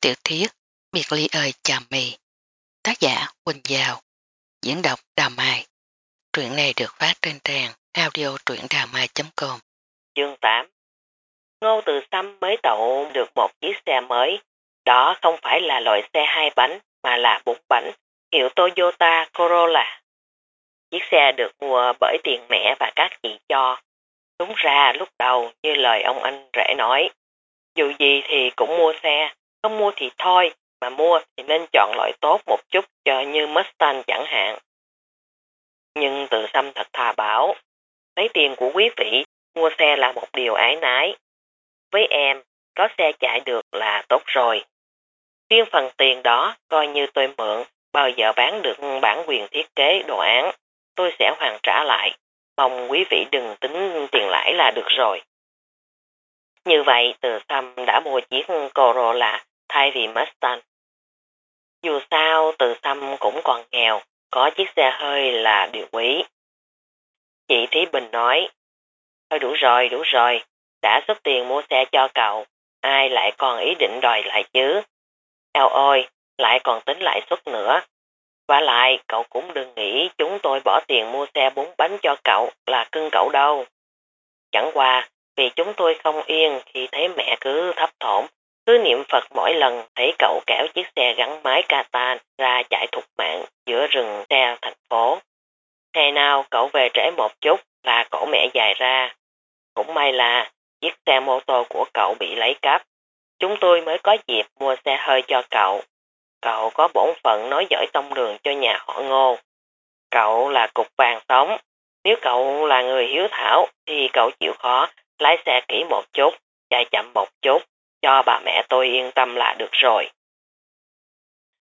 Tiểu thuyết Biệt ly ơi chà mì Tác giả Quỳnh Giao Diễn đọc Đà Mai Truyện này được phát trên trang audio truyệnđàmai.com Chương 8 Ngô Từ Sâm mới tậu được một chiếc xe mới. Đó không phải là loại xe hai bánh mà là bốn bánh, hiệu Toyota Corolla. Chiếc xe được mua bởi tiền mẹ và các chị cho. Đúng ra lúc đầu như lời ông anh rể nói, dù gì thì cũng mua xe, không mua thì thôi, mà mua thì nên chọn loại tốt một chút cho như Mustang chẳng hạn. Nhưng tự xâm thật thà bảo, lấy tiền của quý vị, mua xe là một điều ái nái. Với em, có xe chạy được là tốt rồi. Riêng phần tiền đó, coi như tôi mượn, bao giờ bán được bản quyền thiết kế đồ án, tôi sẽ hoàn trả lại. Mong quý vị đừng tính tiền lãi là được rồi. Như vậy, từ xăm đã mua chiếc Corolla thay vì Mustang. Dù sao từ xăm cũng còn nghèo, có chiếc xe hơi là điều quý. Chị Thí Bình nói, thôi đủ rồi, đủ rồi, đã xuất tiền mua xe cho cậu, ai lại còn ý định đòi lại chứ? Eo ôi, lại còn tính lại suất nữa. Và lại, cậu cũng đừng nghĩ chúng tôi bỏ tiền mua xe bốn bánh cho cậu là cưng cậu đâu. Chẳng qua, vì chúng tôi không yên khi thấy mẹ cứ thấp thỏm cứ niệm Phật mỗi lần thấy cậu kéo chiếc xe gắn máy Kata ra chạy thục mạng giữa rừng xe thành phố. Ngày nào cậu về trễ một chút là cổ mẹ dài ra. Cũng may là chiếc xe mô tô của cậu bị lấy cắp. Chúng tôi mới có dịp mua xe hơi cho cậu. Cậu có bổn phận nói giỏi tông đường cho nhà họ ngô. Cậu là cục vàng sống. Nếu cậu là người hiếu thảo thì cậu chịu khó lái xe kỹ một chút, chạy chậm một chút cho bà mẹ tôi yên tâm là được rồi.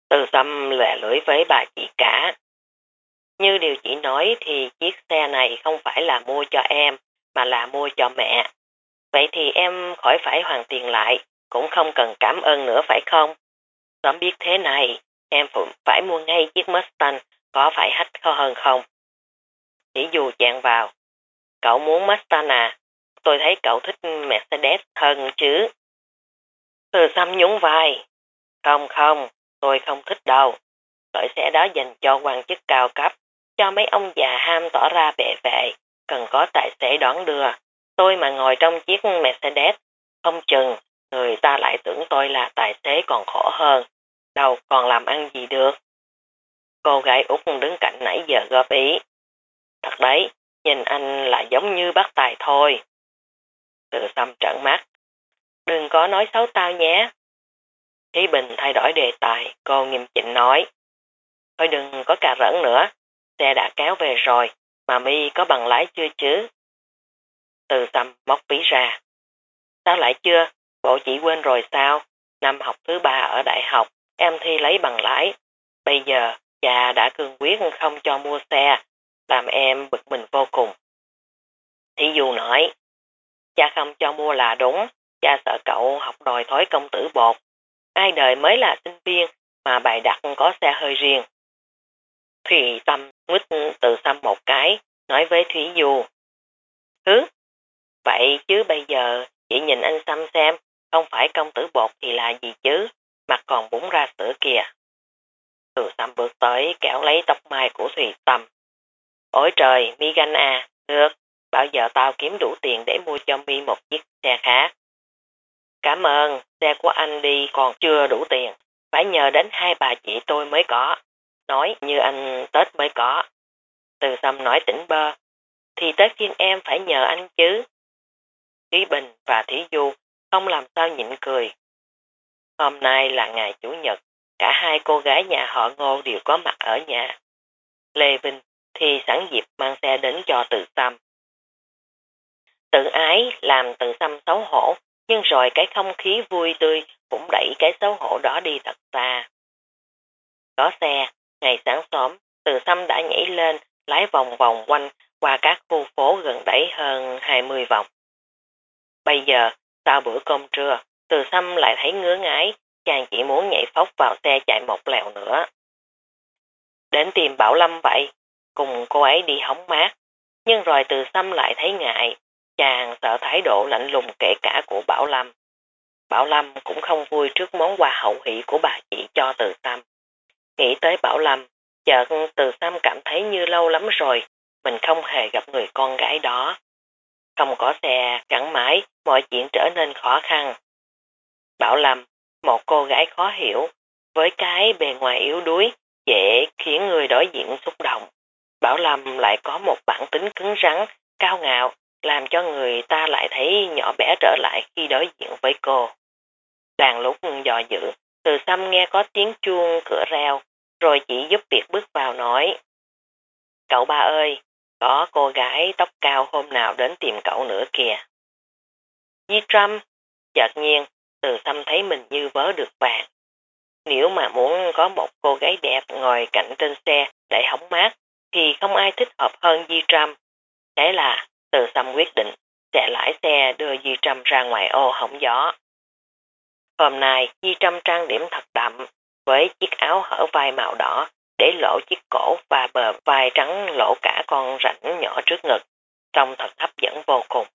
Từ tâm lệ lưỡi với bà chị cả. Như điều chị nói thì chiếc xe này không phải là mua cho em, mà là mua cho mẹ. Vậy thì em khỏi phải hoàn tiền lại, cũng không cần cảm ơn nữa phải không? Sớm biết thế này, em phải mua ngay chiếc Mustang, có phải hách khó hơn không? Chỉ dù chạm vào. Cậu muốn Mustang à? Tôi thấy cậu thích Mercedes hơn chứ. Từ xăm nhún vai. Không không, tôi không thích đâu. Loại xe đó dành cho quan chức cao cấp, cho mấy ông già ham tỏ ra bệ vệ, cần có tài xế đón đưa. Tôi mà ngồi trong chiếc Mercedes, không chừng, người ta lại tưởng tôi là tài xế còn khổ hơn. Đâu còn làm ăn gì được. Cô gái út đứng cạnh nãy giờ góp ý. Thật đấy, nhìn anh là giống như bác tài thôi. Từ xăm trợn mắt, có nói xấu tao nhé. Thí Bình thay đổi đề tài, cô nghiêm chỉnh nói. Thôi đừng có cà rỡn nữa, xe đã kéo về rồi, mà mi có bằng lái chưa chứ? Từ tâm móc ví ra. Sao lại chưa? Bộ chỉ quên rồi sao? Năm học thứ ba ở đại học, em thi lấy bằng lái. Bây giờ, cha đã cương quyết không cho mua xe, làm em bực mình vô cùng. Thí dù nói, cha không cho mua là đúng, cha sợ cậu học đòi thói công tử bột. Ai đời mới là sinh viên mà bài đặt có xe hơi riêng. Thùy Tâm nguyết từ xăm một cái, nói với Thúy Du. Hứ, vậy chứ bây giờ chị nhìn anh xăm xem, không phải công tử bột thì là gì chứ, mặt còn búng ra sữa kìa. Từ xăm bước tới kéo lấy tóc mai của Thùy Tâm. Ôi trời, mi ganh à, được, bao giờ tao kiếm đủ tiền để mua cho mi một chiếc xe khác. Cảm ơn, xe của anh đi còn chưa đủ tiền. Phải nhờ đến hai bà chị tôi mới có. Nói như anh Tết mới có. Từ tâm nói tỉnh bơ. Thì tết phiên em phải nhờ anh chứ. Thí Bình và Thí Du không làm sao nhịn cười. Hôm nay là ngày Chủ nhật. Cả hai cô gái nhà họ Ngô đều có mặt ở nhà. Lê Vinh thì sẵn dịp mang xe đến cho Từ tâm Tự ái làm Từ tâm xấu hổ nhưng rồi cái không khí vui tươi cũng đẩy cái xấu hổ đó đi thật xa. Có xe, ngày sáng sớm, từ xăm đã nhảy lên, lái vòng vòng quanh qua các khu phố gần đấy hơn 20 vòng. Bây giờ, sau bữa cơm trưa, từ xăm lại thấy ngứa ngái, chàng chỉ muốn nhảy phóc vào xe chạy một lèo nữa. Đến tìm Bảo Lâm vậy, cùng cô ấy đi hóng mát, nhưng rồi từ xăm lại thấy ngại, chàng sợ thái độ lạnh lùng kể cả của Bảo Lâm. Bảo Lâm cũng không vui trước món quà hậu hỷ của bà chị cho từ Sam. Nghĩ tới Bảo Lâm, chợt từ Sam cảm thấy như lâu lắm rồi, mình không hề gặp người con gái đó. Không có xe gắn mãi, mọi chuyện trở nên khó khăn. Bảo Lâm, một cô gái khó hiểu, với cái bề ngoài yếu đuối, dễ khiến người đối diện xúc động. Bảo Lâm lại có một bản tính cứng rắn, cao ngạo, làm cho người ta lại thấy nhỏ bé trở lại khi đối diện với cô. Đang lúc dò dự, từ xăm nghe có tiếng chuông cửa reo, rồi chỉ giúp việc bước vào nói. Cậu ba ơi, có cô gái tóc cao hôm nào đến tìm cậu nữa kìa. Di Trâm, chợt nhiên, từ xăm thấy mình như vớ được vàng. Nếu mà muốn có một cô gái đẹp ngồi cạnh trên xe để hóng mát, thì không ai thích hợp hơn Di Trâm. Thế là, từ xăm quyết định, sẽ lái xe đưa Di Trâm ra ngoài ô hỏng gió. Hôm nay, Di Trâm trang điểm thật đậm, với chiếc áo hở vai màu đỏ, để lộ chiếc cổ và bờ vai trắng lộ cả con rãnh nhỏ trước ngực, trông thật hấp dẫn vô cùng.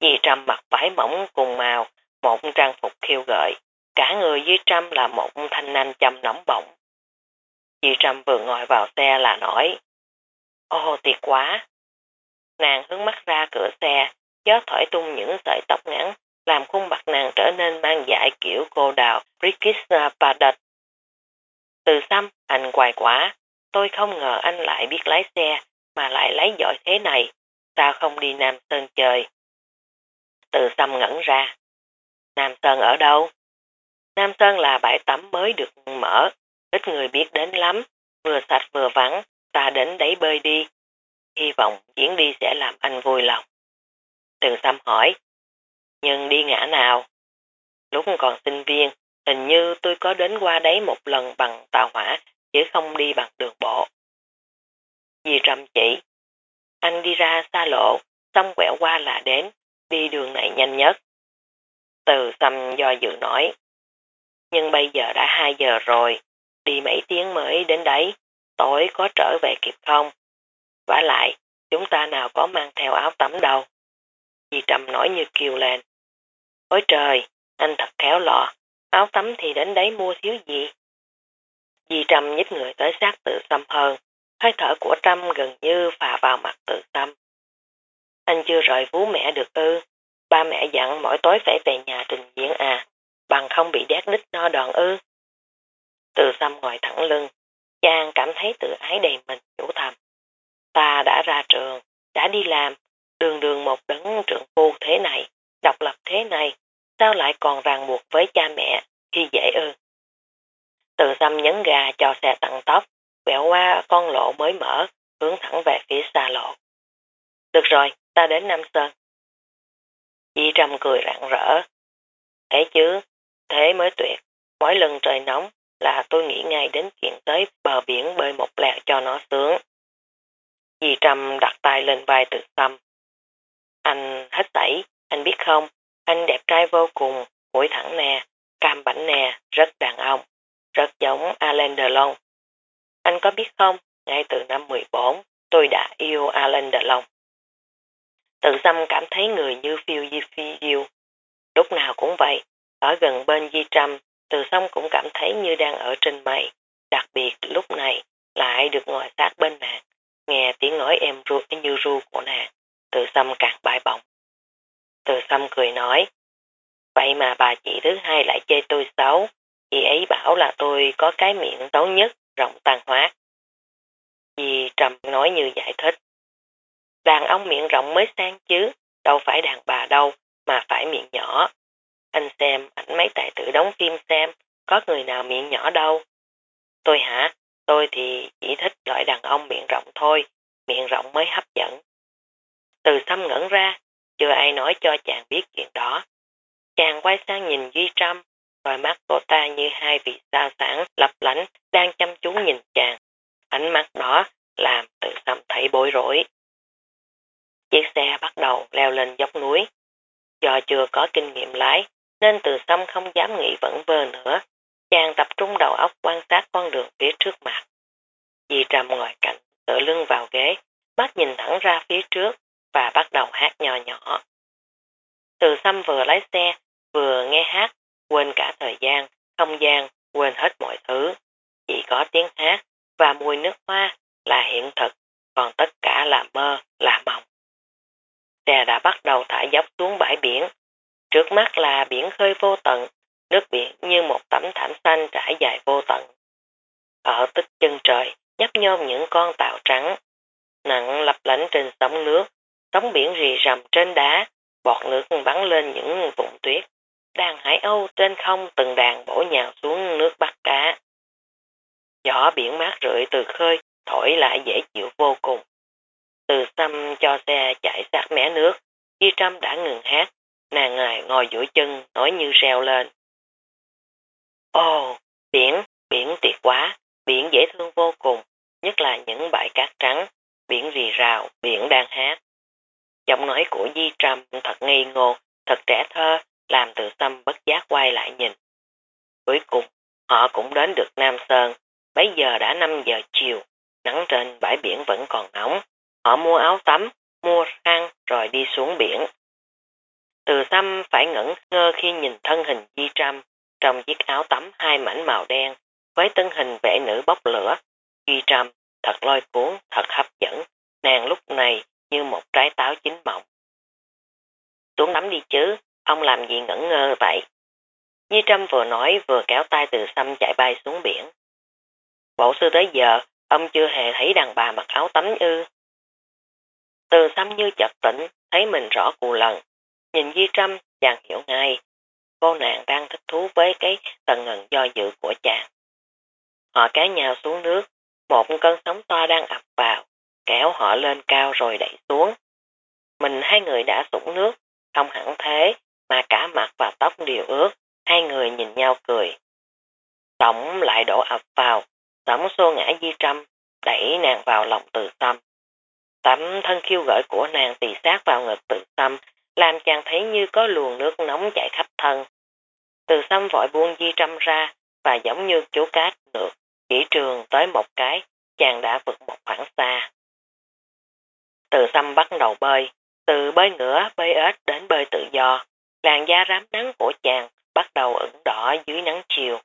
Di Trâm mặc váy mỏng cùng màu, một trang phục khiêu gợi, cả người Di Trâm là một thanh nanh châm nóng bỏng. Di Trâm vừa ngồi vào xe là nói, ô tuyệt quá! Nàng hướng mắt ra cửa xe, gió thổi tung những sợi tóc ngắn, làm khuôn mặt nàng trở nên mang dại kiểu cô đào Brikis Padat. Từ xăm, anh hoài quả. tôi không ngờ anh lại biết lái xe, mà lại lái giỏi thế này, sao không đi Nam Sơn chơi? Từ xăm ngẩn ra. Nam Sơn ở đâu? Nam Sơn là bãi tắm mới được mở, ít người biết đến lắm, vừa sạch vừa vắng, ta đến đấy bơi đi. Hy vọng chuyến đi sẽ làm anh vui lòng. Từ Sam hỏi, nhưng đi ngã nào? Lúc còn sinh viên, hình như tôi có đến qua đấy một lần bằng tàu hỏa, chứ không đi bằng đường bộ. Dì Trâm chỉ, anh đi ra xa lộ, xong quẹo qua là đến, đi đường này nhanh nhất. Từ Sam do dự nói, nhưng bây giờ đã 2 giờ rồi, đi mấy tiếng mới đến đấy, tối có trở về kịp không? Vả lại, chúng ta nào có mang theo áo tắm đâu. Dì Trầm nói như kiều lên. Ôi trời, anh thật khéo lọ, áo tắm thì đến đấy mua thiếu gì. Dì Trầm nhích người tới sát tự xâm hơn, hơi thở của Trâm gần như phà vào mặt tự xâm. Anh chưa rời vú mẹ được ư, ba mẹ dặn mỗi tối phải về nhà trình diễn à, bằng không bị đét nít no đòn ư. Từ xăm ngồi thẳng lưng, chàng cảm thấy tự ái đầy mình chủ thầm. Ta đã ra trường, đã đi làm, đường đường một đấng trưởng phu thế này, độc lập thế này, sao lại còn ràng buộc với cha mẹ khi dễ ư. Từ xăm nhấn gà cho xe tăng tốc, quẹo qua con lộ mới mở, hướng thẳng về phía xa lộ. Được rồi, ta đến Nam Sơn. Di Trâm cười rạng rỡ. Thế chứ, thế mới tuyệt. Mỗi lần trời nóng là tôi nghĩ ngay đến chuyện tới bờ biển bơi một lẹo cho nó sướng. Di Trâm đặt tay lên vai tự tâm. Anh hết tẩy, anh biết không, anh đẹp trai vô cùng, mũi thẳng nè, cam bảnh nè, rất đàn ông, rất giống Alain Delon. Anh có biết không, ngay từ năm 14, tôi đã yêu Alain Delon. Tự tâm cảm thấy người như phiêu di phi diêu. Lúc nào cũng vậy, ở gần bên Di Trâm, từ xong cũng cảm thấy như đang ở trên mây. Đặc biệt lúc này lại được ngồi sát bên nàng, nghe tiếng nói em ru như ru của nàng, từ xăm càng bài bỏng. Từ xăm cười nói, vậy mà bà chị thứ hai lại chê tôi xấu, chị ấy bảo là tôi có cái miệng xấu nhất, rộng tàn hóa. Dì Trầm nói như giải thích. Đàn ông miệng rộng mới sang chứ, đâu phải đàn bà đâu, mà phải miệng nhỏ. Anh xem ảnh mấy tài tử đóng phim xem, có người nào miệng nhỏ đâu. Tôi hả? Tôi thì chỉ thích loại đàn ông miệng rộng thôi, miệng rộng mới hấp dẫn. Từ xăm ngẩn ra, chưa ai nói cho chàng biết chuyện đó. Chàng quay sang nhìn Duy Trâm, đôi mắt cô ta như hai vị sao sáng lập lánh đang chăm chú nhìn chàng. Ánh mắt đó làm từ xăm thấy bối rối. Chiếc xe bắt đầu leo lên dốc núi. Do chưa có kinh nghiệm lái, nên từ xăm không dám nghĩ vẫn vơ nữa. Chàng tập trung đầu óc quan sát con đường phía trước mặt. Dì Trầm ngồi cạnh, tựa lưng vào ghế, mắt nhìn thẳng ra phía trước và bắt đầu hát nhỏ nhỏ. Từ xăm vừa lái xe, vừa nghe hát, quên cả thời gian, không gian, quên hết mọi thứ. Chỉ có tiếng hát và mùi nước hoa là hiện thực, còn tất cả là mơ, là mộng. Xe đã bắt đầu thả dốc xuống bãi biển. Trước mắt là biển khơi vô tận, nước biển như một tấm thảm xanh trải dài vô tận. Ở tích chân trời, nhấp nhôm những con tàu trắng, nặng lập lánh trên sóng nước, sóng biển rì rầm trên đá, bọt nước bắn lên những vùng tuyết. Đàn hải âu trên không từng đàn bổ nhào xuống nước bắt cá. Gió biển mát rượi từ khơi, thổi lại dễ chịu vô cùng. Từ xăm cho xe chạy sát mé nước, Di Trâm đã ngừng hát, nàng ngài ngồi duỗi chân nói như reo lên. Ồ, biển, biển tuyệt quá, biển dễ thương vô cùng, nhất là những bãi cát trắng, biển rì rào, biển đang hát. Giọng nói của Di Trâm thật ngây ngô, thật trẻ thơ, làm từ Tâm bất giác quay lại nhìn. Cuối cùng, họ cũng đến được Nam Sơn, bấy giờ đã 5 giờ chiều, nắng trên bãi biển vẫn còn nóng. Họ mua áo tắm, mua khăn rồi đi xuống biển. Từ xăm phải ngẩn ngơ khi nhìn thân hình Di Trâm trong chiếc áo tắm hai mảnh màu đen với tân hình vẽ nữ bốc lửa. duy Trâm thật lôi cuốn, thật hấp dẫn, nàng lúc này như một trái táo chín mọng. Xuống nắm đi chứ, ông làm gì ngẩn ngơ vậy? Di Trâm vừa nói vừa kéo tay từ xăm chạy bay xuống biển. Bộ sư tới giờ, ông chưa hề thấy đàn bà mặc áo tắm ư. Từ xăm như chợt tỉnh, thấy mình rõ cù lần. Nhìn Di Trâm, chàng hiểu ngay. Cô nàng đang thích thú với cái tần ngần do dự của chàng. Họ kéo nhau xuống nước, một cơn sóng to đang ập vào, kéo họ lên cao rồi đẩy xuống. Mình hai người đã sủng nước, không hẳn thế, mà cả mặt và tóc đều ướt, hai người nhìn nhau cười. Tổng lại đổ ập vào, sóng xô ngã di trâm, đẩy nàng vào lòng từ tâm. Tấm thân khiêu gợi của nàng tì sát vào ngực từ tâm, làm chàng thấy như có luồng nước nóng chảy khắp thân. Từ xăm vội buông di trâm ra, và giống như chú cát ngược, chỉ trường tới một cái, chàng đã vượt một khoảng xa. Từ xăm bắt đầu bơi, từ bơi ngửa, bơi ếch đến bơi tự do, làn da rám nắng của chàng bắt đầu ửng đỏ dưới nắng chiều.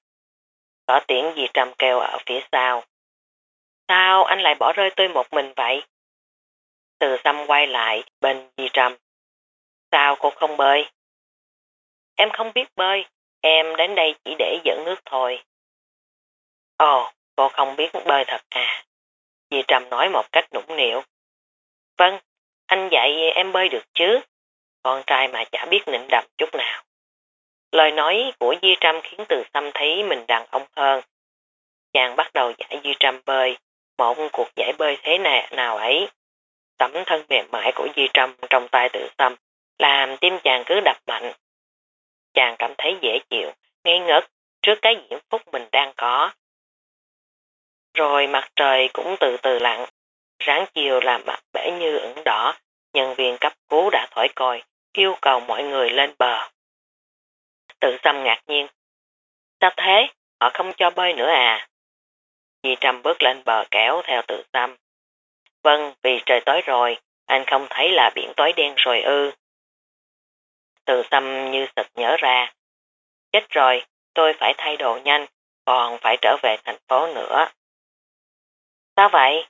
Có tiếng gì trầm kêu ở phía sau. Sao anh lại bỏ rơi tôi một mình vậy? Từ xăm quay lại bên Di Trâm. Sao cô không bơi? Em không biết bơi, em đến đây chỉ để dẫn nước thôi. Ồ, cô không biết bơi thật à? Di Trâm nói một cách nũng nịu. Vâng, anh dạy em bơi được chứ. Con trai mà chả biết nịnh đầm chút nào. Lời nói của Di Trâm khiến Từ Sâm thấy mình đàn ông hơn. Chàng bắt đầu dạy Di Trâm bơi, một cuộc giải bơi thế này nào ấy. Tấm thân mềm mại của Di Trâm trong tay Từ Sâm làm tim chàng cứ đập mạnh. Chàng cảm thấy dễ chịu, ngây ngất trước cái diễm phúc mình đang có. Rồi mặt trời cũng từ từ lặn, Ráng chiều làm mặt bể như ửng đỏ, nhân viên cấp cứu đã thổi còi, yêu cầu mọi người lên bờ. Tự xâm ngạc nhiên. Sao thế? Họ không cho bơi nữa à? Di Trâm bước lên bờ kéo theo tự xâm. Vâng, vì trời tối rồi, anh không thấy là biển tối đen rồi ư. Từ tâm như sực nhớ ra. Chết rồi, tôi phải thay đồ nhanh, còn phải trở về thành phố nữa. Sao vậy?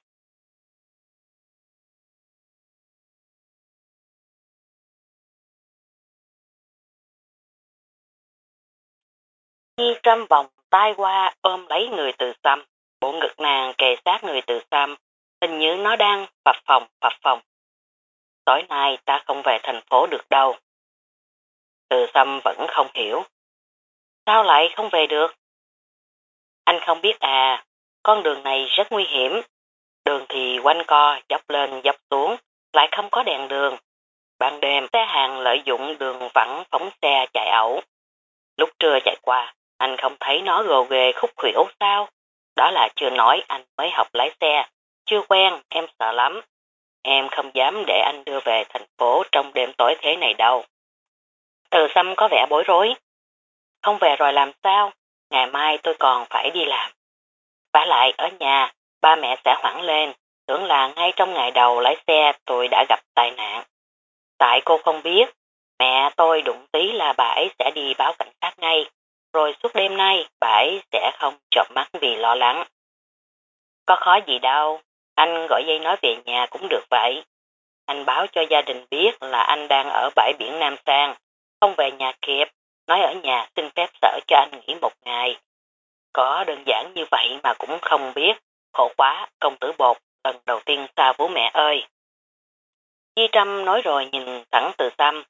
Nhi trăm vòng tay qua ôm lấy người từ xăm, bộ ngực nàng kề sát người từ xăm, hình như nó đang phập phòng phập phòng. Tối nay ta không về thành phố được đâu. Từ xăm vẫn không hiểu. Sao lại không về được? Anh không biết à, con đường này rất nguy hiểm. Đường thì quanh co, dốc lên dốc xuống, lại không có đèn đường. Ban đêm, xe hàng lợi dụng đường vắng phóng xe chạy ẩu. Lúc trưa chạy qua, anh không thấy nó gồ ghề khúc khuỷu sao? Đó là chưa nói anh mới học lái xe. Chưa quen, em sợ lắm. Em không dám để anh đưa về thành phố trong đêm tối thế này đâu. Từ xăm có vẻ bối rối. Không về rồi làm sao? Ngày mai tôi còn phải đi làm. Và lại ở nhà, ba mẹ sẽ hoảng lên, tưởng là ngay trong ngày đầu lái xe tôi đã gặp tai nạn. Tại cô không biết, Mẹ tôi đụng tí là bà ấy sẽ đi báo cảnh sát ngay, rồi suốt đêm nay bà ấy sẽ không chợp mắt vì lo lắng. Có khó gì đâu, anh gọi dây nói về nhà cũng được vậy. Anh báo cho gia đình biết là anh đang ở bãi biển Nam Sang, không về nhà kịp, nói ở nhà xin phép sở cho anh nghỉ một ngày. Có đơn giản như vậy mà cũng không biết, khổ quá, công tử bột, lần đầu tiên xa bố mẹ ơi. Di Trâm nói rồi nhìn thẳng từ xăm.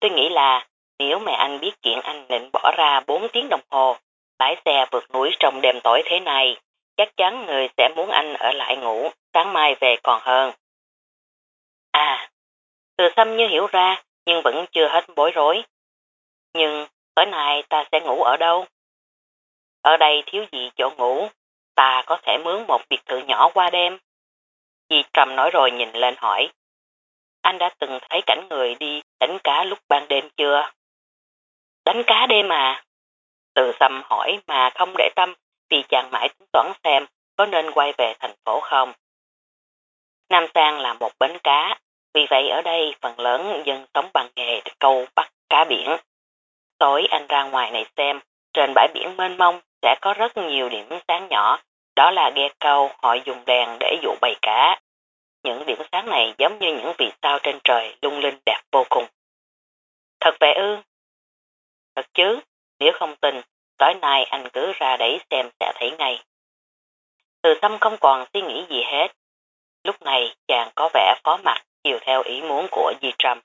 Tôi nghĩ là nếu mẹ anh biết chuyện anh định bỏ ra 4 tiếng đồng hồ, lái xe vượt núi trong đêm tối thế này, chắc chắn người sẽ muốn anh ở lại ngủ, sáng mai về còn hơn. À, từ xăm như hiểu ra, nhưng vẫn chưa hết bối rối. Nhưng, tối nay ta sẽ ngủ ở đâu? Ở đây thiếu gì chỗ ngủ, ta có thể mướn một biệt thự nhỏ qua đêm. Dì Trầm nói rồi nhìn lên hỏi. Anh đã từng thấy cảnh người đi đánh cá lúc ban đêm chưa? Đánh cá đêm à? Từ xăm hỏi mà không để tâm vì chàng mãi tính toán xem có nên quay về thành phố không. Nam Sang là một bến cá, vì vậy ở đây phần lớn dân sống bằng nghề câu bắt cá biển. Tối anh ra ngoài này xem, trên bãi biển mênh mông sẽ có rất nhiều điểm sáng nhỏ, đó là ghe câu họ dùng đèn để dụ bầy cá. Những điểm sáng này giống như những vì sao trên trời lung linh đẹp vô cùng. Thật vậy ư? Thật chứ, nếu không tin, tối nay anh cứ ra đấy xem sẽ thấy ngay. Từ tâm không còn suy nghĩ gì hết. Lúc này chàng có vẻ phó mặt chiều theo ý muốn của Di Trâm.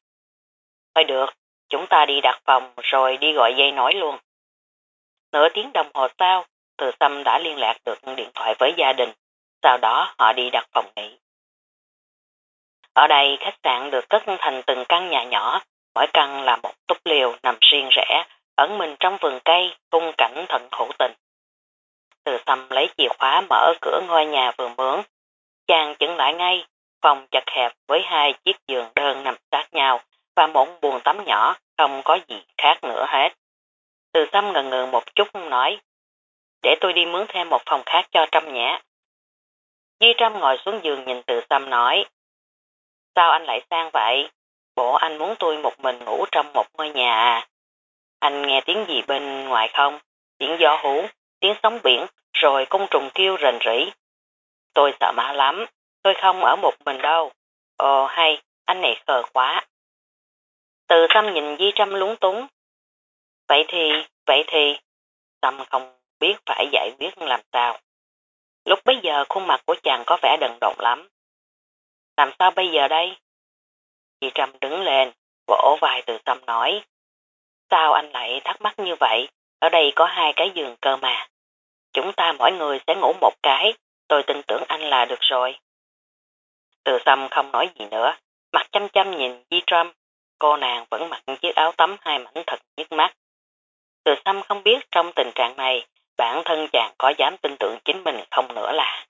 Thôi được, chúng ta đi đặt phòng rồi đi gọi dây nói luôn. Nửa tiếng đồng hồ sau, Từ Sâm đã liên lạc được điện thoại với gia đình, sau đó họ đi đặt phòng nghỉ. Ở đây khách sạn được cất thành từng căn nhà nhỏ, mỗi căn là một túp liều nằm riêng rẽ, ẩn mình trong vườn cây, khung cảnh thận hữu tình. Từ Sâm lấy chìa khóa mở cửa ngôi nhà vừa mướn, chàng chững lại ngay, phòng chật hẹp với hai chiếc giường đơn nằm sát nhau và một buồng tắm nhỏ, không có gì khác nữa hết. Từ Sâm ngần ngừ một chút nói, để tôi đi mướn thêm một phòng khác cho Trâm nhé. Di Trâm ngồi xuống giường nhìn Từ Sâm nói, sao anh lại sang vậy? Bộ anh muốn tôi một mình ngủ trong một ngôi nhà à? Anh nghe tiếng gì bên ngoài không? Tiếng gió hú, tiếng sóng biển, rồi côn trùng kêu rền rỉ. Tôi sợ má lắm, tôi không ở một mình đâu. Ồ hay, anh này khờ quá. Từ tâm nhìn Di Trâm lúng túng. Vậy thì, vậy thì, tâm không biết phải giải quyết làm sao. Lúc bấy giờ khuôn mặt của chàng có vẻ đần độn lắm. Làm sao bây giờ đây? Di Trâm đứng lên, vỗ vai từ tâm nói. Sao anh lại thắc mắc như vậy? Ở đây có hai cái giường cơ mà. Chúng ta mỗi người sẽ ngủ một cái, tôi tin tưởng anh là được rồi. Từ Sâm không nói gì nữa, mặt chăm chăm nhìn Di Trâm, cô nàng vẫn mặc chiếc áo tắm hai mảnh thật nhức mắt. Từ Sâm không biết trong tình trạng này, bản thân chàng có dám tin tưởng chính mình không nữa là.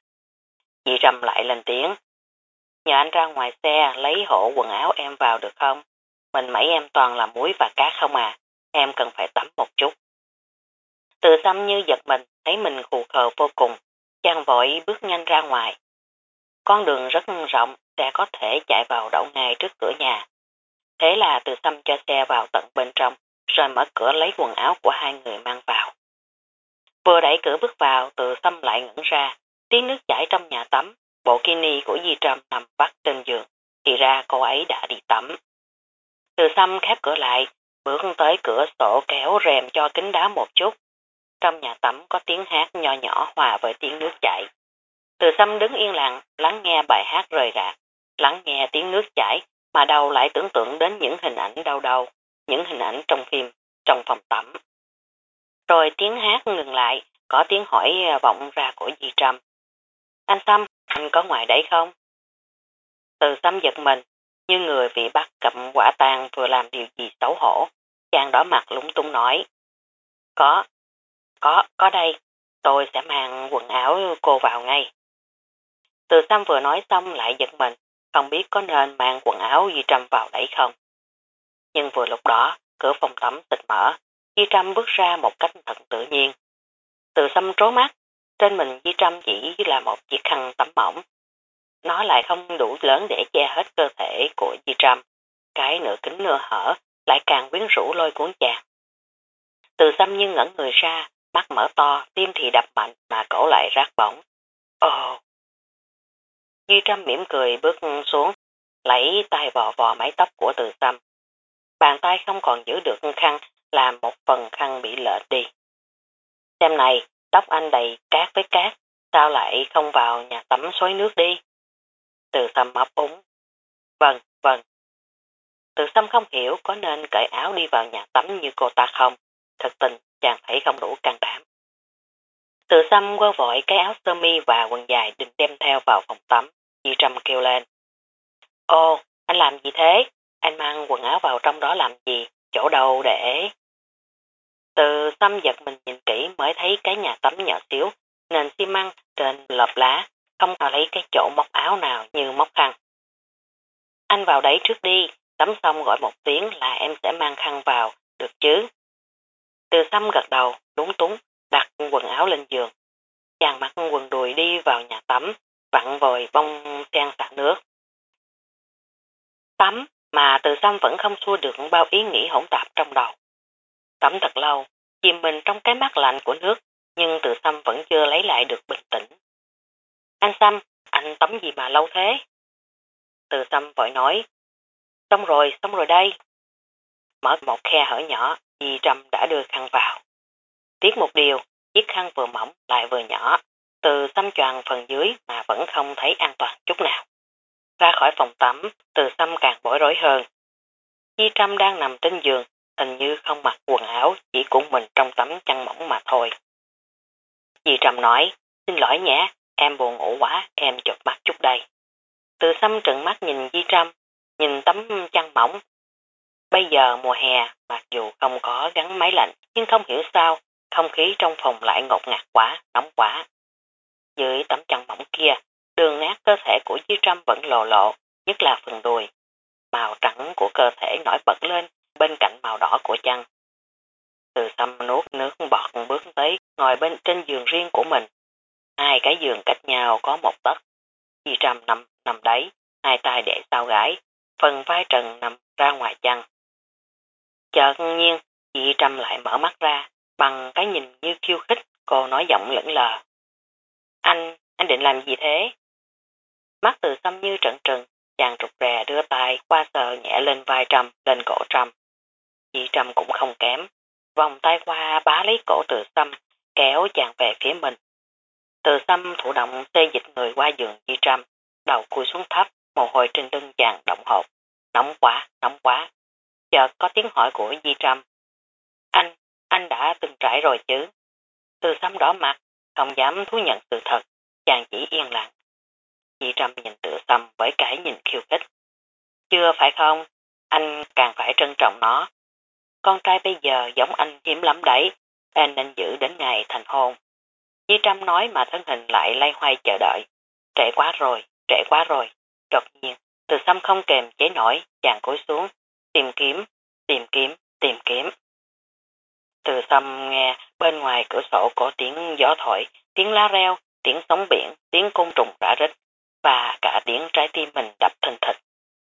Di Trâm lại lên tiếng, nhờ anh ra ngoài xe lấy hộ quần áo em vào được không? Mình mấy em toàn là muối và cá không à, em cần phải tắm một chút. Từ Sâm như giật mình, thấy mình khù khờ vô cùng, chàng vội bước nhanh ra ngoài. Con đường rất rộng, xe có thể chạy vào đậu ngay trước cửa nhà. Thế là từ xăm cho xe vào tận bên trong, rồi mở cửa lấy quần áo của hai người mang vào. Vừa đẩy cửa bước vào, từ xăm lại ngẩn ra, tiếng nước chảy trong nhà tắm, bộ kini của Di Trâm nằm vắt trên giường, thì ra cô ấy đã đi tắm. Từ xăm khép cửa lại, bước tới cửa sổ kéo rèm cho kính đá một chút. Trong nhà tắm có tiếng hát nho nhỏ hòa với tiếng nước chảy. Từ xăm đứng yên lặng, lắng nghe bài hát rời rạc, lắng nghe tiếng nước chảy, mà đầu lại tưởng tượng đến những hình ảnh đau đầu, những hình ảnh trong phim, trong phòng tắm. Rồi tiếng hát ngừng lại, có tiếng hỏi à, vọng ra của Di Trâm. Anh Sâm, anh có ngoài đấy không? Từ Sâm giật mình, như người bị bắt cầm quả tang vừa làm điều gì xấu hổ. Chàng đỏ mặt lúng túng nói. Có, có, có đây, tôi sẽ mang quần áo cô vào ngay. Từ Sam vừa nói xong lại giật mình, không biết có nên mang quần áo Di Trâm vào đấy không. Nhưng vừa lúc đó, cửa phòng tắm tịch mở, Di Trâm bước ra một cách thật tự nhiên. Từ Sam trố mắt, trên mình Di Trâm chỉ là một chiếc khăn tắm mỏng. Nó lại không đủ lớn để che hết cơ thể của Di Trâm. Cái nửa kính nửa hở lại càng quyến rũ lôi cuốn chàng. Từ xăm như ngẩn người ra, mắt mở to, tim thì đập mạnh mà cổ lại rát bỏng. Ồ! Duy Trâm mỉm cười bước xuống, lấy tay vò vò mái tóc của từ tâm Bàn tay không còn giữ được khăn, làm một phần khăn bị lệch đi. Xem này, tóc anh đầy cát với cát, sao lại không vào nhà tắm xối nước đi? Từ tâm ấp úng. Vâng, vâng. Từ tâm không hiểu có nên cởi áo đi vào nhà tắm như cô ta không? Thật tình, chàng thấy không đủ can đảm. Từ xăm quơ vội cái áo sơ mi và quần dài định đem theo vào phòng tắm. Di Trâm kêu lên. Ô, anh làm gì thế? Anh mang quần áo vào trong đó làm gì? Chỗ đâu để... Từ xăm giật mình nhìn kỹ mới thấy cái nhà tắm nhỏ xíu, nền xi măng trên lợp lá, không có lấy cái chỗ móc áo nào như móc khăn. Anh vào đấy trước đi, tắm xong gọi một tiếng là em sẽ mang khăn vào, được chứ? Từ xăm gật đầu, đúng túng, đặt quần áo lên giường. Chàng mặc quần đùi đi vào nhà tắm, vặn vòi bông trang xả nước. Tắm mà từ xăm vẫn không xua được bao ý nghĩ hỗn tạp trong đầu. Tắm thật lâu, chìm mình trong cái mát lạnh của nước, nhưng từ xăm vẫn chưa lấy lại được bình tĩnh. Anh Xăm, anh tắm gì mà lâu thế? Từ xăm vội nói, xong rồi, xong rồi đây. Mở một khe hở nhỏ, dì Trầm đã đưa khăn vào. Tiếc một điều, chiếc khăn vừa mỏng lại vừa nhỏ, từ xăm tròn phần dưới mà vẫn không thấy an toàn chút nào. Ra khỏi phòng tắm, từ xăm càng bối rối hơn. Di Trâm đang nằm trên giường, hình như không mặc quần áo, chỉ của mình trong tấm chăn mỏng mà thôi. Di Trâm nói, xin lỗi nhé, em buồn ngủ quá, em chợt mắt chút đây. Từ xăm trừng mắt nhìn Di Trâm, nhìn tấm chăn mỏng. Bây giờ mùa hè, mặc dù không có gắn máy lạnh, nhưng không hiểu sao, không khí trong phòng lại ngột ngạt quá, nóng quá. Dưới tấm chăn mỏng kia, đường nát cơ thể của Di Trâm vẫn lộ lộ, nhất là phần đùi. Màu trắng của cơ thể nổi bật lên bên cạnh màu đỏ của chân. Từ xăm nuốt nước bọt bước tới ngồi bên trên giường riêng của mình. Hai cái giường cách nhau có một tấc. Di Trâm nằm nằm đấy, hai tay để sau gái, phần vai trần nằm ra ngoài chân. Chợt nhiên, Di Trâm lại mở mắt ra, bằng cái nhìn như khiêu khích, cô nói giọng lẫn lờ. Anh, anh định làm gì thế? Mắt từ xâm như trận trừng, chàng trục rè đưa tay qua sờ nhẹ lên vai trầm lên cổ trầm Di trầm cũng không kém, vòng tay qua bá lấy cổ từ xâm, kéo chàng về phía mình. Từ xâm thủ động xê dịch người qua giường Di Trâm, đầu cúi xuống thấp, mồ hôi trên lưng chàng động hột. Nóng quá, nóng quá. Chợt có tiếng hỏi của Di Trâm. Anh, anh đã từng trải rồi chứ? Từ xăm đỏ mặt, không dám thú nhận sự thật, chàng chỉ yên lặng. Di Trâm nhìn tự xăm với cái nhìn khiêu khích. Chưa phải không, anh càng phải trân trọng nó. Con trai bây giờ giống anh hiếm lắm đấy, anh nên giữ đến ngày thành hôn. Di Trâm nói mà thân hình lại lay hoay chờ đợi. Trễ quá rồi, trễ quá rồi. Đột nhiên, từ xăm không kềm chế nổi, chàng cúi xuống, tìm kiếm, tìm kiếm, tìm kiếm. Từ tâm nghe bên ngoài cửa sổ có tiếng gió thổi, tiếng lá reo, tiếng sóng biển, tiếng côn trùng rã rít và cả tiếng trái tim mình đập thình thịch.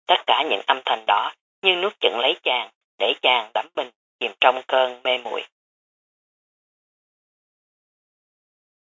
Tất cả những âm thanh đó như nước chận lấy chàng, để chàng đắm mình chìm trong cơn mê muội.